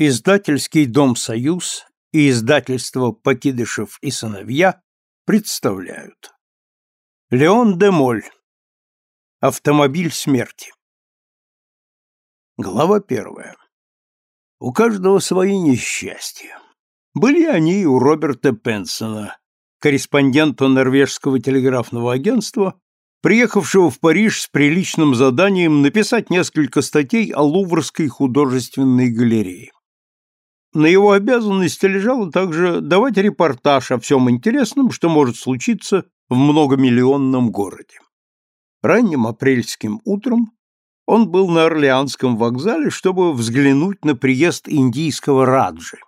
Издательский дом «Союз» и издательство «Покидышев и сыновья» представляют. Леон де Моль. Автомобиль смерти. Глава первая. У каждого свои несчастья. Были они и у Роберта Пенсона, корреспондента норвежского телеграфного агентства, приехавшего в Париж с приличным заданием написать несколько статей о Луврской художественной галерее. На его обязанности лежало также давать репортаж о всем интересном, что может случиться в многомиллионном городе. Ранним апрельским утром он был на Орлеанском вокзале, чтобы взглянуть на приезд индийского Раджи.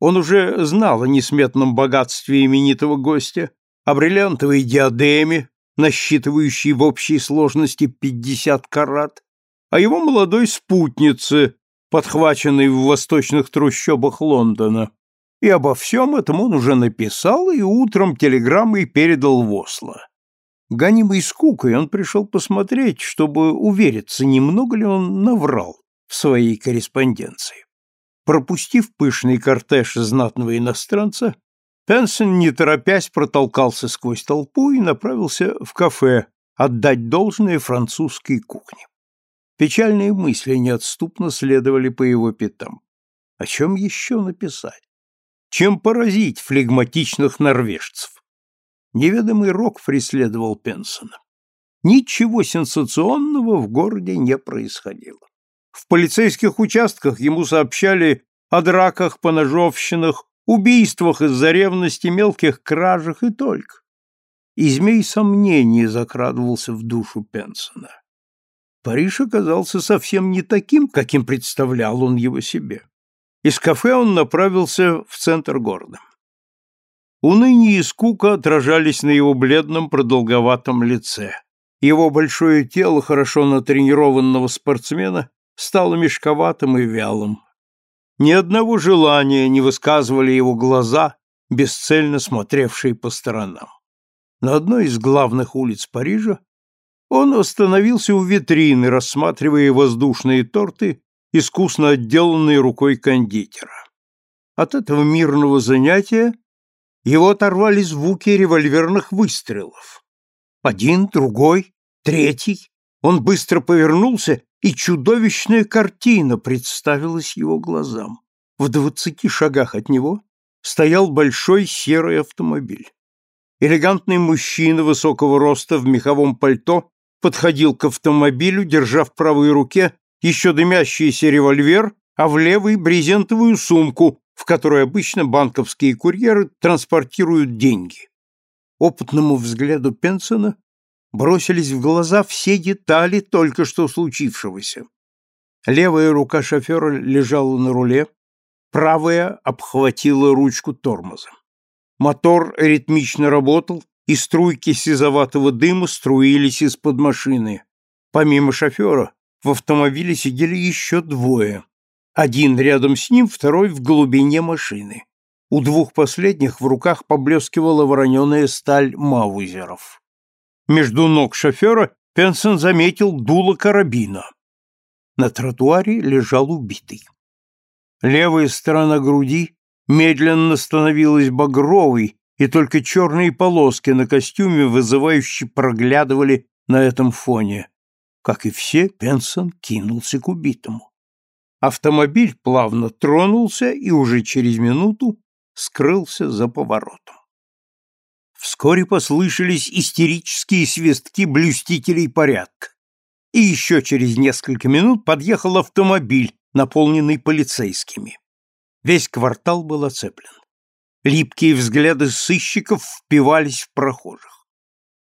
Он уже знал о несметном богатстве именитого гостя, о бриллиантовой диадеме, насчитывающей в общей сложности 50 карат, о его молодой спутнице, подхваченный в восточных трущобах Лондона, и обо всем этом он уже написал и утром телеграммой передал в Осло. Гонимый скукой он пришел посмотреть, чтобы увериться, немного ли он наврал в своей корреспонденции. Пропустив пышный кортеж знатного иностранца, Пенсон, не торопясь, протолкался сквозь толпу и направился в кафе отдать должное французской кухне. Печальные мысли неотступно следовали по его пятам. О чем еще написать? Чем поразить флегматичных норвежцев? Неведомый рок преследовал Пенсона. Ничего сенсационного в городе не происходило. В полицейских участках ему сообщали о драках, поножовщинах, убийствах из-за ревности, мелких кражах и только. И змей сомнений закрадывался в душу Пенсона. Париж оказался совсем не таким, каким представлял он его себе. Из кафе он направился в центр города. Уныние и скука отражались на его бледном продолговатом лице. Его большое тело хорошо натренированного спортсмена стало мешковатым и вялым. Ни одного желания не высказывали его глаза, бесцельно смотревшие по сторонам. На одной из главных улиц Парижа он остановился у витрины, рассматривая воздушные торты, искусно отделанные рукой кондитера. От этого мирного занятия его оторвали звуки револьверных выстрелов. Один, другой, третий. Он быстро повернулся, и чудовищная картина представилась его глазам. В двадцати шагах от него стоял большой серый автомобиль. Элегантный мужчина высокого роста в меховом пальто подходил к автомобилю, держа в правой руке еще дымящийся револьвер, а в левой брезентовую сумку, в которой обычно банковские курьеры транспортируют деньги. Опытному взгляду Пенсона бросились в глаза все детали только что случившегося. Левая рука шофера лежала на руле, правая обхватила ручку тормоза. Мотор ритмично работал, и струйки сизоватого дыма струились из-под машины. Помимо шофера, в автомобиле сидели еще двое. Один рядом с ним, второй в глубине машины. У двух последних в руках поблескивала вороненая сталь маузеров. Между ног шофера Пенсон заметил дуло карабина. На тротуаре лежал убитый. Левая сторона груди медленно становилась багровой, и только черные полоски на костюме вызывающе проглядывали на этом фоне. Как и все, Пенсон кинулся к убитому. Автомобиль плавно тронулся и уже через минуту скрылся за поворотом. Вскоре послышались истерические свистки блюстителей порядка. И еще через несколько минут подъехал автомобиль, наполненный полицейскими. Весь квартал был оцеплен. Липкие взгляды сыщиков впивались в прохожих.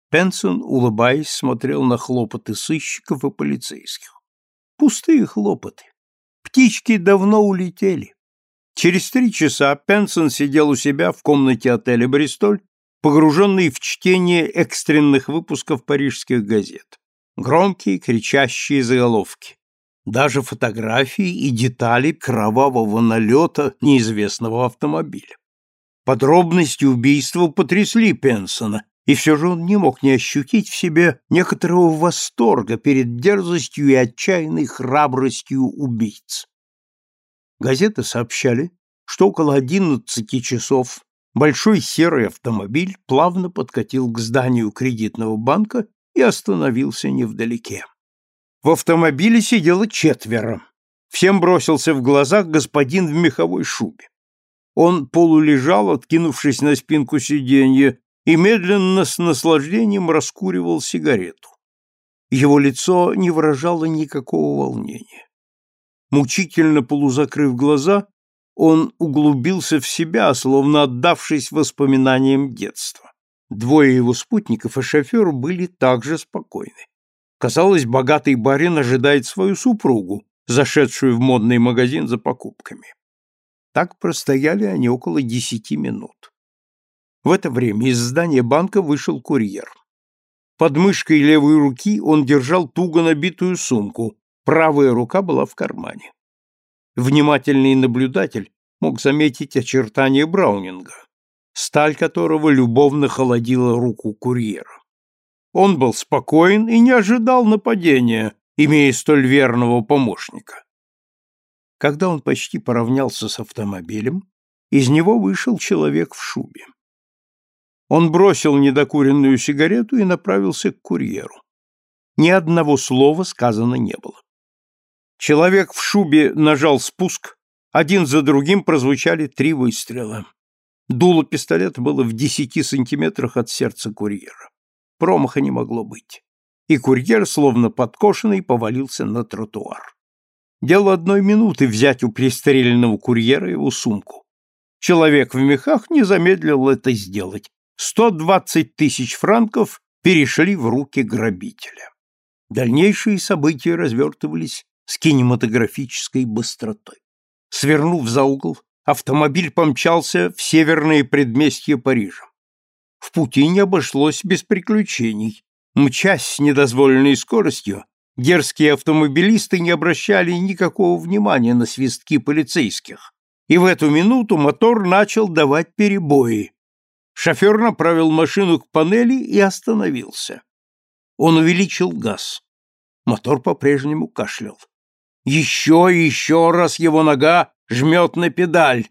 Пенсон, улыбаясь, смотрел на хлопоты сыщиков и полицейских. Пустые хлопоты. Птички давно улетели. Через три часа Пенсон сидел у себя в комнате отеля «Бристоль», погруженный в чтение экстренных выпусков парижских газет. Громкие, кричащие заголовки. Даже фотографии и детали кровавого налета неизвестного автомобиля. Подробности убийства потрясли Пенсона, и все же он не мог не ощутить в себе некоторого восторга перед дерзостью и отчаянной храбростью убийц. Газеты сообщали, что около одиннадцати часов большой серый автомобиль плавно подкатил к зданию кредитного банка и остановился невдалеке. В автомобиле сидело четверо. Всем бросился в глаза господин в меховой шубе. Он полулежал, откинувшись на спинку сиденья, и медленно с наслаждением раскуривал сигарету. Его лицо не выражало никакого волнения. Мучительно полузакрыв глаза, он углубился в себя, словно отдавшись воспоминаниям детства. Двое его спутников и шофер были также спокойны. Казалось, богатый барин ожидает свою супругу, зашедшую в модный магазин за покупками. Так простояли они около десяти минут. В это время из здания банка вышел курьер. Под мышкой левой руки он держал туго набитую сумку, правая рука была в кармане. Внимательный наблюдатель мог заметить очертания Браунинга, сталь которого любовно холодила руку курьера. Он был спокоен и не ожидал нападения, имея столь верного помощника. Когда он почти поравнялся с автомобилем, из него вышел человек в шубе. Он бросил недокуренную сигарету и направился к курьеру. Ни одного слова сказано не было. Человек в шубе нажал спуск, один за другим прозвучали три выстрела. Дуло пистолета было в десяти сантиметрах от сердца курьера. Промаха не могло быть. И курьер, словно подкошенный, повалился на тротуар. Дело одной минуты взять у пристреленного курьера его сумку. Человек в мехах не замедлил это сделать. Сто двадцать тысяч франков перешли в руки грабителя. Дальнейшие события развертывались с кинематографической быстротой. Свернув за угол, автомобиль помчался в северные предместья Парижа. В пути не обошлось без приключений. Мчась с недозволенной скоростью, дерзкие автомобилисты не обращали никакого внимания на свистки полицейских, и в эту минуту мотор начал давать перебои. Шофер направил машину к панели и остановился. Он увеличил газ. Мотор по-прежнему кашлял. Еще и еще раз его нога жмет на педаль.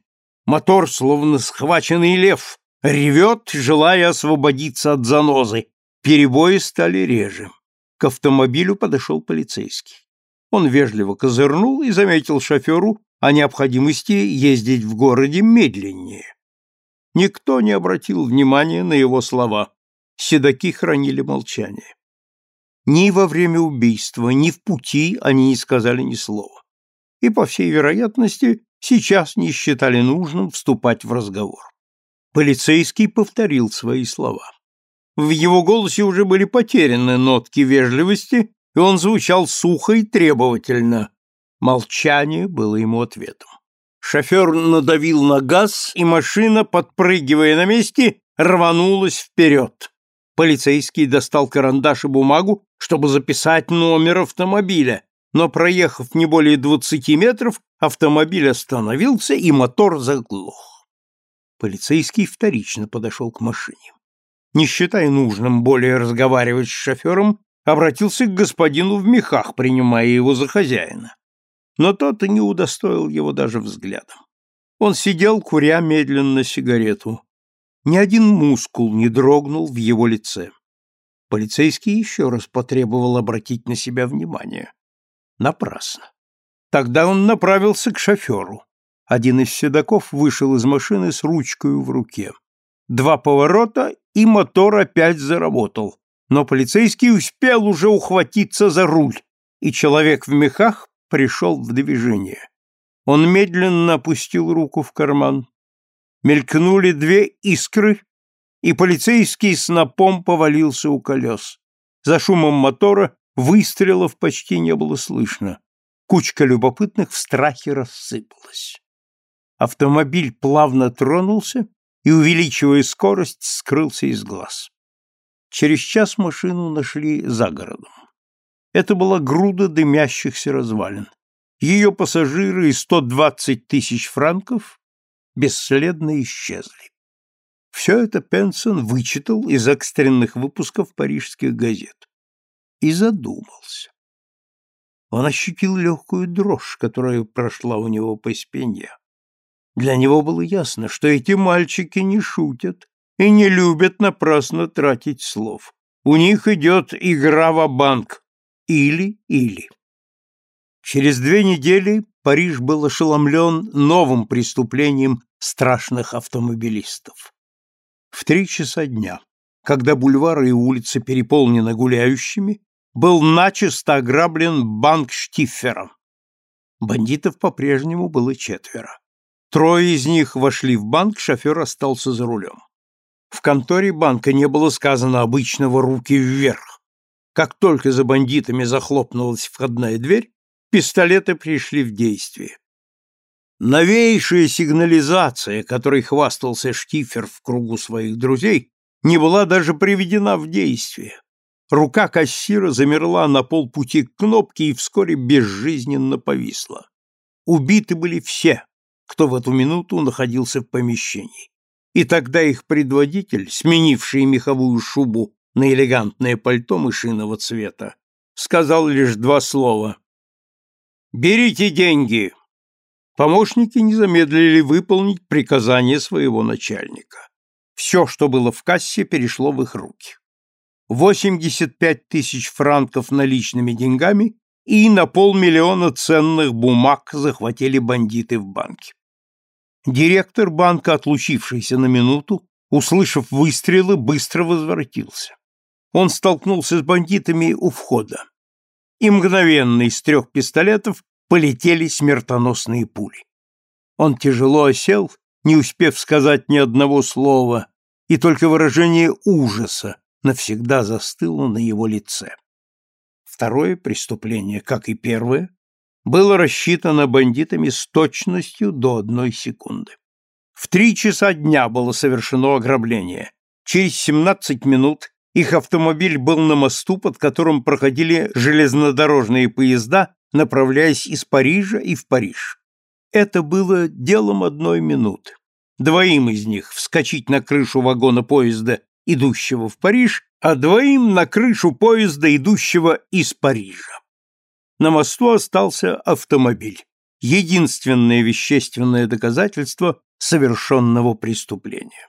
Мотор, словно схваченный лев, ревет, желая освободиться от занозы. Перебои стали реже. К автомобилю подошел полицейский. Он вежливо козырнул и заметил шоферу о необходимости ездить в городе медленнее. Никто не обратил внимания на его слова. Седаки хранили молчание. Ни во время убийства, ни в пути они не сказали ни слова. И, по всей вероятности, сейчас не считали нужным вступать в разговор. Полицейский повторил свои слова. В его голосе уже были потеряны нотки вежливости, и он звучал сухо и требовательно. Молчание было ему ответом. Шофер надавил на газ, и машина, подпрыгивая на месте, рванулась вперед. Полицейский достал карандаш и бумагу, чтобы записать номер автомобиля, но, проехав не более двадцати метров, автомобиль остановился, и мотор заглох. Полицейский вторично подошел к машине. Не считая нужным более разговаривать с шофером, обратился к господину в мехах, принимая его за хозяина. Но тот и не удостоил его даже взглядом. Он сидел, куря медленно сигарету. Ни один мускул не дрогнул в его лице. Полицейский еще раз потребовал обратить на себя внимание. Напрасно. Тогда он направился к шоферу. Один из седаков вышел из машины с ручкой в руке. Два поворота, и мотор опять заработал. Но полицейский успел уже ухватиться за руль, и человек в мехах пришел в движение. Он медленно опустил руку в карман, мелькнули две искры, и полицейский снопом повалился у колес. За шумом мотора выстрелов почти не было слышно. Кучка любопытных в страхе рассыпалась. Автомобиль плавно тронулся и, увеличивая скорость, скрылся из глаз. Через час машину нашли за городом. Это была груда дымящихся развалин. Ее пассажиры и 120 тысяч франков бесследно исчезли. Все это Пенсон вычитал из экстренных выпусков парижских газет и задумался. Он ощутил легкую дрожь, которая прошла у него по спине. Для него было ясно, что эти мальчики не шутят и не любят напрасно тратить слов. У них идет игра в банк Или-или. Через две недели Париж был ошеломлен новым преступлением страшных автомобилистов. В три часа дня, когда бульвары и улицы переполнены гуляющими, был начисто ограблен банк Штиффера. Бандитов по-прежнему было четверо. Трое из них вошли в банк, шофер остался за рулем. В конторе банка не было сказано обычного «руки вверх». Как только за бандитами захлопнулась входная дверь, пистолеты пришли в действие. Новейшая сигнализация, которой хвастался Штифер в кругу своих друзей, не была даже приведена в действие. Рука кассира замерла на полпути к кнопке и вскоре безжизненно повисла. Убиты были все, кто в эту минуту находился в помещении. И тогда их предводитель, сменивший меховую шубу на элегантное пальто мышиного цвета, сказал лишь два слова. «Берите деньги!» Помощники не замедлили выполнить приказание своего начальника. Все, что было в кассе, перешло в их руки. 85 тысяч франков наличными деньгами и на полмиллиона ценных бумаг захватили бандиты в банке. Директор банка, отлучившийся на минуту, услышав выстрелы, быстро возвратился. Он столкнулся с бандитами у входа. И мгновенно из трех пистолетов полетели смертоносные пули. Он тяжело осел, не успев сказать ни одного слова, и только выражение ужаса навсегда застыло на его лице. Второе преступление, как и первое, было рассчитано бандитами с точностью до одной секунды. В три часа дня было совершено ограбление. Через 17 минут их автомобиль был на мосту, под которым проходили железнодорожные поезда, направляясь из Парижа и в Париж. Это было делом одной минуты. Двоим из них вскочить на крышу вагона поезда идущего в Париж, а двоим на крышу поезда, идущего из Парижа. На мосту остался автомобиль, единственное вещественное доказательство совершенного преступления.